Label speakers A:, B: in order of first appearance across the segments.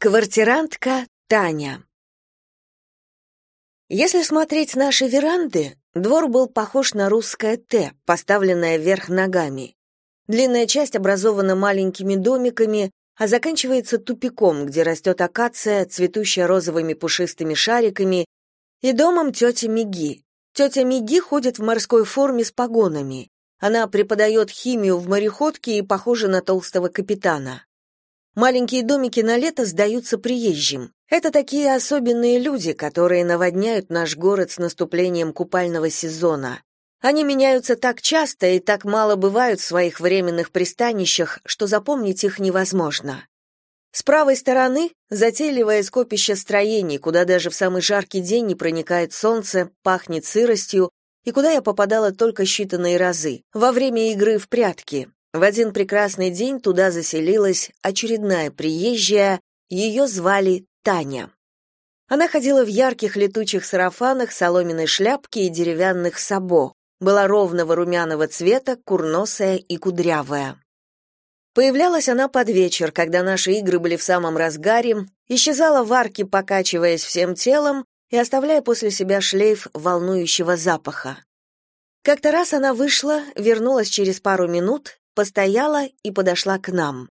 A: Квартирантка Таня Если смотреть с нашей веранды, двор был похож на русское «Т», поставленное вверх ногами. Длинная часть образована маленькими домиками, а заканчивается тупиком, где растет акация, цветущая розовыми пушистыми шариками, и домом тети Миги. Тетя Миги ходит в морской форме с погонами. Она преподает химию в мореходке и похожа на толстого капитана. Маленькие домики на лето сдаются приезжим. Это такие особенные люди, которые наводняют наш город с наступлением купального сезона. Они меняются так часто и так мало бывают в своих временных пристанищах, что запомнить их невозможно. С правой стороны затейливое скопище строений, куда даже в самый жаркий день не проникает солнце, пахнет сыростью, и куда я попадала только считанные разы, во время игры в прятки. В один прекрасный день туда заселилась очередная приезжая, ее звали Таня. Она ходила в ярких летучих сарафанах, соломенной шляпке и деревянных сабо, была ровного румяного цвета, курносая и кудрявая. Появлялась она под вечер, когда наши игры были в самом разгаре, исчезала в арке, покачиваясь всем телом и оставляя после себя шлейф волнующего запаха. Как-то раз она вышла, вернулась через пару минут постояла и подошла к нам.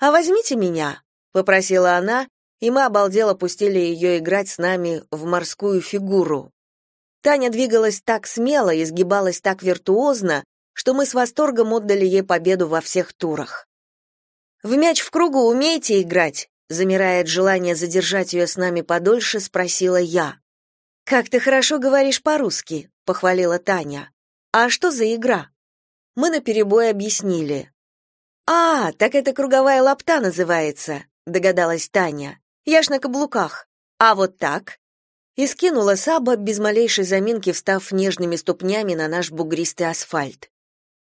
A: «А возьмите меня», — попросила она, и мы обалдело пустили ее играть с нами в морскую фигуру. Таня двигалась так смело и сгибалась так виртуозно, что мы с восторгом отдали ей победу во всех турах. «В мяч в кругу умеете играть?» Замирая от желания задержать ее с нами подольше, спросила я. «Как ты хорошо говоришь по-русски», — похвалила Таня. «А что за игра?» Мы наперебой объяснили. «А, так это круговая лапта называется», — догадалась Таня. «Я ж на каблуках. А вот так?» И скинула Саба, без малейшей заминки встав нежными ступнями на наш бугристый асфальт.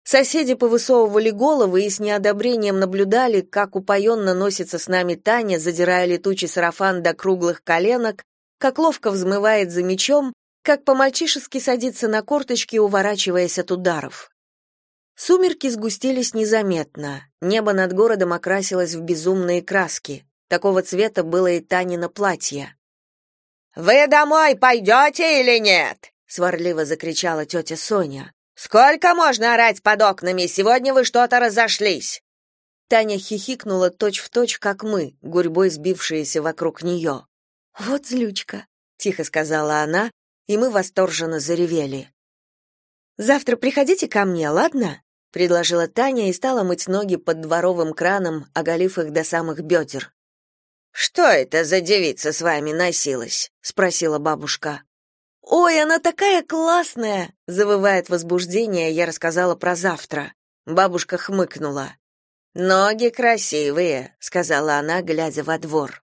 A: Соседи повысовывали головы и с неодобрением наблюдали, как упоенно носится с нами Таня, задирая летучий сарафан до круглых коленок, как ловко взмывает за мечом, как по-мальчишески садится на корточки, уворачиваясь от ударов. Сумерки сгустились незаметно. Небо над городом окрасилось в безумные краски. Такого цвета было и Танино платье. «Вы домой пойдете или нет?» — сварливо закричала тетя Соня. «Сколько можно орать под окнами? Сегодня вы что-то разошлись!» Таня хихикнула точь-в-точь, точь, как мы, гурьбой сбившиеся вокруг нее. «Вот злючка», — тихо сказала она, и мы восторженно заревели. «Завтра приходите ко мне, ладно?» — предложила Таня и стала мыть ноги под дворовым краном, оголив их до самых бедер. «Что это за девица с вами носилась?» — спросила бабушка. «Ой, она такая классная!» — завывая от возбуждения, я рассказала про завтра. Бабушка хмыкнула. «Ноги красивые», — сказала она, глядя во двор.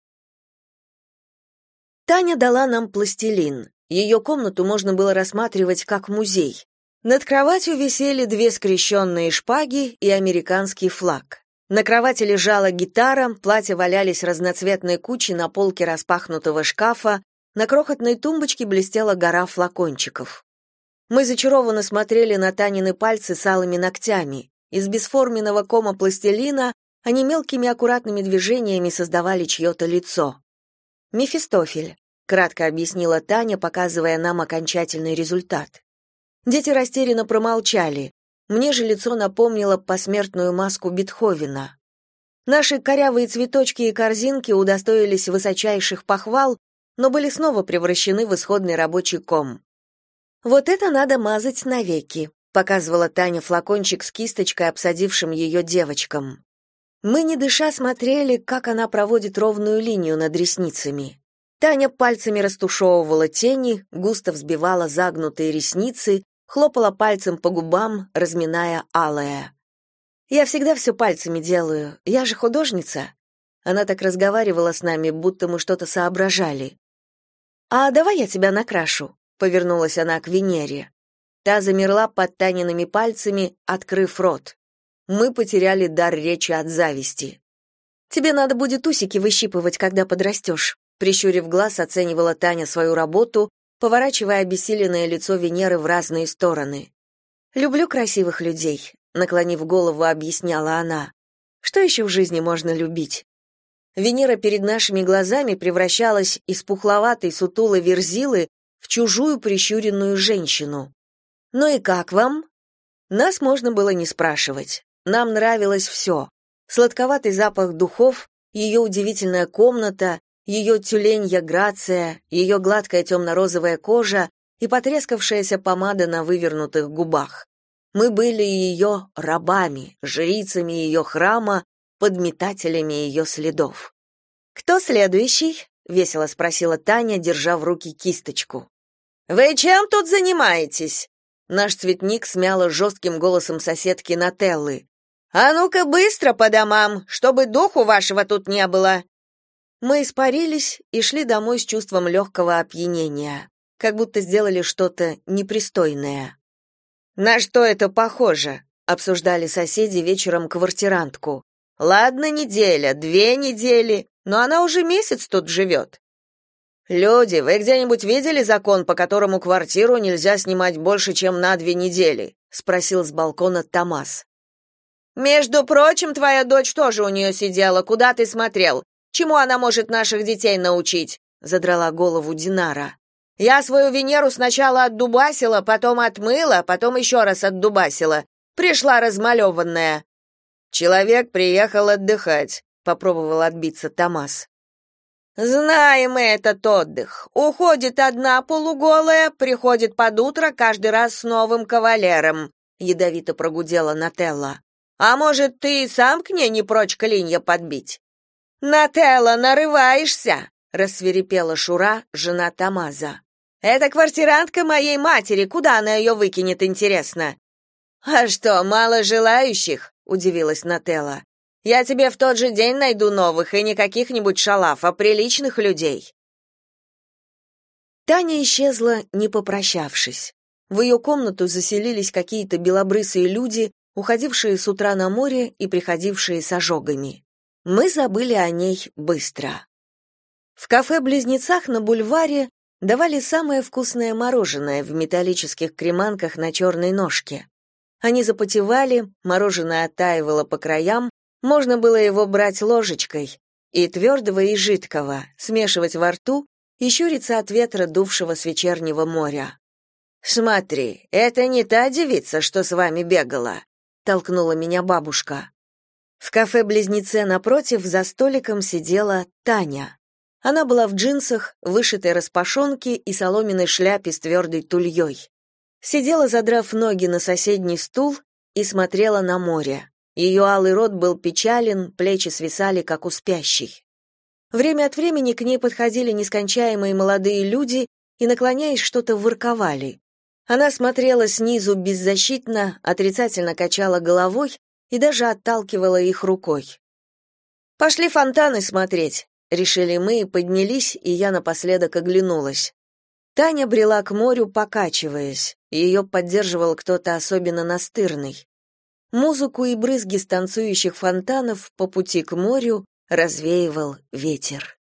A: Таня дала нам пластилин. Ее комнату можно было рассматривать как музей. Над кроватью висели две скрещенные шпаги и американский флаг. На кровати лежала гитара, платья валялись разноцветной кучей на полке распахнутого шкафа, на крохотной тумбочке блестела гора флакончиков. Мы зачарованно смотрели на Танины пальцы с алыми ногтями. Из бесформенного кома пластилина они мелкими аккуратными движениями создавали чье-то лицо. «Мефистофель», — кратко объяснила Таня, показывая нам окончательный результат. Дети растерянно промолчали. Мне же лицо напомнило посмертную маску Бетховена. Наши корявые цветочки и корзинки удостоились высочайших похвал, но были снова превращены в исходный рабочий ком. «Вот это надо мазать навеки», — показывала Таня флакончик с кисточкой, обсадившим ее девочкам. Мы, не дыша, смотрели, как она проводит ровную линию над ресницами. Таня пальцами растушевывала тени, густо взбивала загнутые ресницы, хлопала пальцем по губам, разминая алое. «Я всегда все пальцами делаю, я же художница». Она так разговаривала с нами, будто мы что-то соображали. «А давай я тебя накрашу», — повернулась она к Венере. Та замерла под Таниными пальцами, открыв рот. Мы потеряли дар речи от зависти. «Тебе надо будет усики выщипывать, когда подрастешь», прищурив глаз, оценивала Таня свою работу, поворачивая обессиленное лицо Венеры в разные стороны. «Люблю красивых людей», — наклонив голову, объясняла она. «Что еще в жизни можно любить?» Венера перед нашими глазами превращалась из пухловатой сутулой верзилы в чужую прищуренную женщину. «Ну и как вам?» Нас можно было не спрашивать. Нам нравилось все. Сладковатый запах духов, ее удивительная комната, ее тюленья грация, ее гладкая темно-розовая кожа и потрескавшаяся помада на вывернутых губах. Мы были ее рабами, жрицами ее храма, подметателями ее следов. «Кто следующий?» — весело спросила Таня, держа в руки кисточку. «Вы чем тут занимаетесь?» Наш цветник смяла жестким голосом соседки Нателлы. «А ну-ка быстро по домам, чтобы духу вашего тут не было!» Мы испарились и шли домой с чувством легкого опьянения, как будто сделали что-то непристойное. «На что это похоже?» — обсуждали соседи вечером квартирантку. «Ладно, неделя, две недели, но она уже месяц тут живет. Люди, вы где-нибудь видели закон, по которому квартиру нельзя снимать больше, чем на две недели? спросил с балкона Томас. Между прочим, твоя дочь тоже у нее сидела. Куда ты смотрел? Чему она может наших детей научить? задрала голову Динара. Я свою Венеру сначала отдубасила, потом отмыла, потом еще раз отдубасила. Пришла размалеванная. Человек приехал отдыхать, попробовал отбиться Томас. Знаем мы этот отдых. Уходит одна полуголая, приходит под утро каждый раз с новым кавалером, ядовито прогудела Нателла. А может, ты сам к ней не прочь клинья подбить? Нателла, нарываешься, рассверепела Шура, жена Тамаза. Это квартирантка моей матери, куда она ее выкинет, интересно? А что, мало желающих? удивилась Нателла. Я тебе в тот же день найду новых, и не каких-нибудь шалав, а приличных людей. Таня исчезла, не попрощавшись. В ее комнату заселились какие-то белобрысые люди, уходившие с утра на море и приходившие с ожогами. Мы забыли о ней быстро. В кафе-близнецах на бульваре давали самое вкусное мороженое в металлических креманках на черной ножке. Они запотевали, мороженое оттаивало по краям, можно было его брать ложечкой, и твердого, и жидкого, смешивать во рту и щуриться от ветра, дувшего с вечернего моря. «Смотри, это не та девица, что с вами бегала», — толкнула меня бабушка. В кафе-близнеце напротив за столиком сидела Таня. Она была в джинсах, вышитой распашонке и соломенной шляпе с твердой тульей. Сидела, задрав ноги на соседний стул, и смотрела на море. Ее алый рот был печален, плечи свисали, как у спящей. Время от времени к ней подходили нескончаемые молодые люди и, наклоняясь, что-то ворковали. Она смотрела снизу беззащитно, отрицательно качала головой и даже отталкивала их рукой. «Пошли фонтаны смотреть», — решили мы и поднялись, и я напоследок оглянулась. Таня брела к морю, покачиваясь. Ее поддерживал кто-то особенно настырный. Музыку и брызги станцующих фонтанов по пути к морю развеивал ветер.